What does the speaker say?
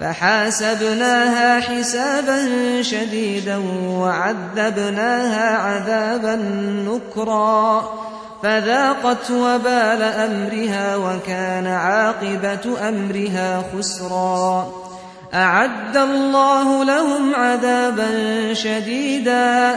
فحاسبناها حسابا شديدا وعذبناها عذابا نكرا. فذاقت وبال أمرها وكان عاقبة أمرها خسرا. أعد الله لهم عذابا شديدا.